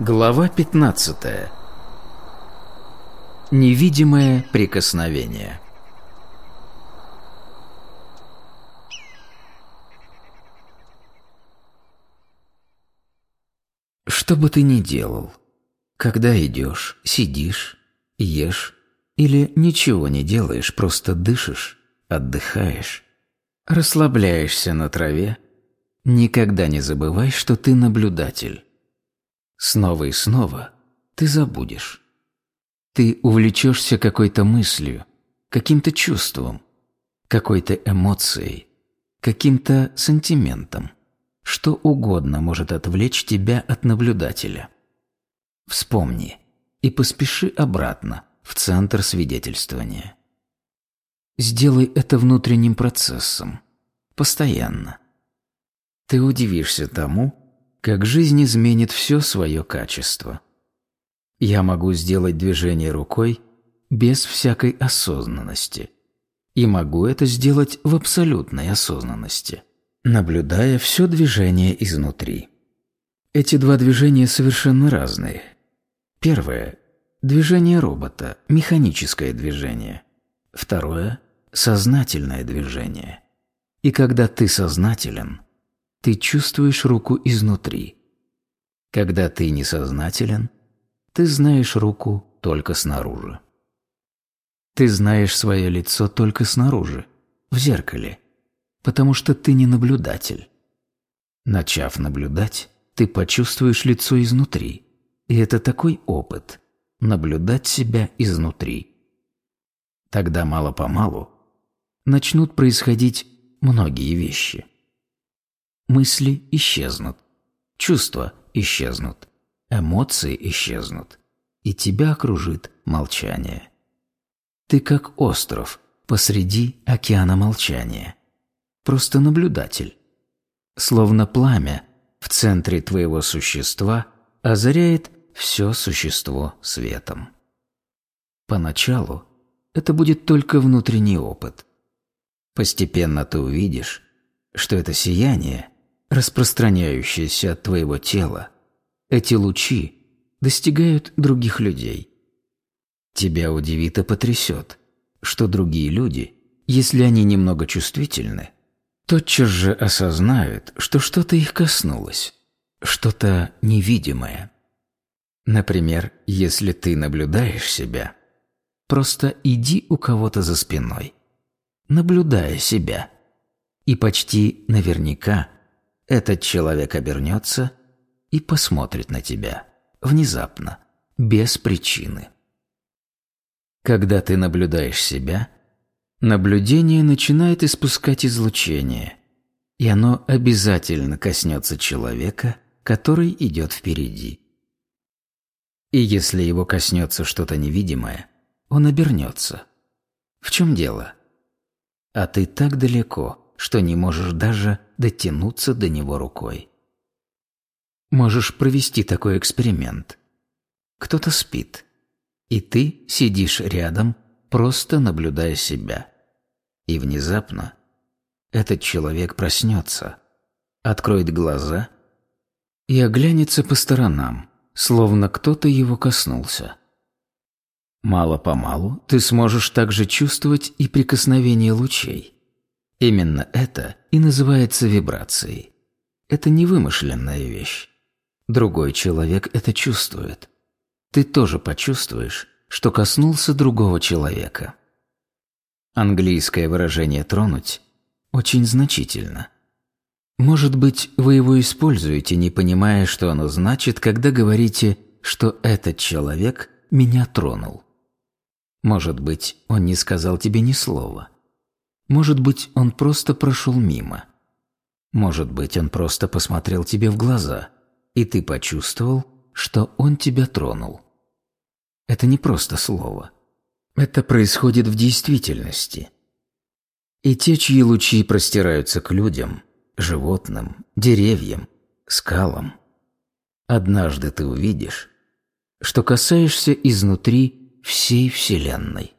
Глава 15. Невидимое прикосновение. Что бы ты ни делал, когда идешь, сидишь, ешь или ничего не делаешь, просто дышишь, отдыхаешь, расслабляешься на траве, никогда не забывай, что ты наблюдатель. Снова и снова ты забудешь. Ты увлечешься какой-то мыслью, каким-то чувством, какой-то эмоцией, каким-то сантиментом. Что угодно может отвлечь тебя от наблюдателя. Вспомни и поспеши обратно в центр свидетельствования. Сделай это внутренним процессом, постоянно. Ты удивишься тому, как жизнь изменит все свое качество. Я могу сделать движение рукой без всякой осознанности. И могу это сделать в абсолютной осознанности, наблюдая все движение изнутри. Эти два движения совершенно разные. Первое – движение робота, механическое движение. Второе – сознательное движение. И когда ты сознателен – ты чувствуешь руку изнутри. Когда ты несознателен, ты знаешь руку только снаружи. Ты знаешь свое лицо только снаружи, в зеркале, потому что ты не наблюдатель. Начав наблюдать, ты почувствуешь лицо изнутри, и это такой опыт – наблюдать себя изнутри. Тогда мало-помалу начнут происходить многие вещи. Мысли исчезнут, чувства исчезнут, эмоции исчезнут, и тебя окружит молчание. Ты как остров посреди океана молчания. Просто наблюдатель. Словно пламя в центре твоего существа озаряет все существо светом. Поначалу это будет только внутренний опыт. Постепенно ты увидишь, что это сияние распространяющиеся от твоего тела, эти лучи достигают других людей. Тебя удивит и потрясет, что другие люди, если они немного чувствительны, тотчас же осознают, что что-то их коснулось, что-то невидимое. Например, если ты наблюдаешь себя, просто иди у кого-то за спиной, наблюдая себя, и почти наверняка – этот человек обернется и посмотрит на тебя. Внезапно, без причины. Когда ты наблюдаешь себя, наблюдение начинает испускать излучение, и оно обязательно коснется человека, который идет впереди. И если его коснется что-то невидимое, он обернется. В чем дело? А ты так далеко, что не можешь даже дотянуться до него рукой. Можешь провести такой эксперимент. Кто-то спит, и ты сидишь рядом, просто наблюдая себя. И внезапно этот человек проснется, откроет глаза и оглянется по сторонам, словно кто-то его коснулся. Мало-помалу ты сможешь также чувствовать и прикосновение лучей. Именно это и называется вибрацией. Это не вымышленная вещь. Другой человек это чувствует. Ты тоже почувствуешь, что коснулся другого человека. Английское выражение «тронуть» очень значительно. Может быть, вы его используете, не понимая, что оно значит, когда говорите, что этот человек меня тронул. Может быть, он не сказал тебе ни слова – может быть, он просто прошел мимо. Может быть, он просто посмотрел тебе в глаза, и ты почувствовал, что он тебя тронул. Это не просто слово. Это происходит в действительности. И те, чьи лучи простираются к людям, животным, деревьям, скалам, однажды ты увидишь, что касаешься изнутри всей Вселенной.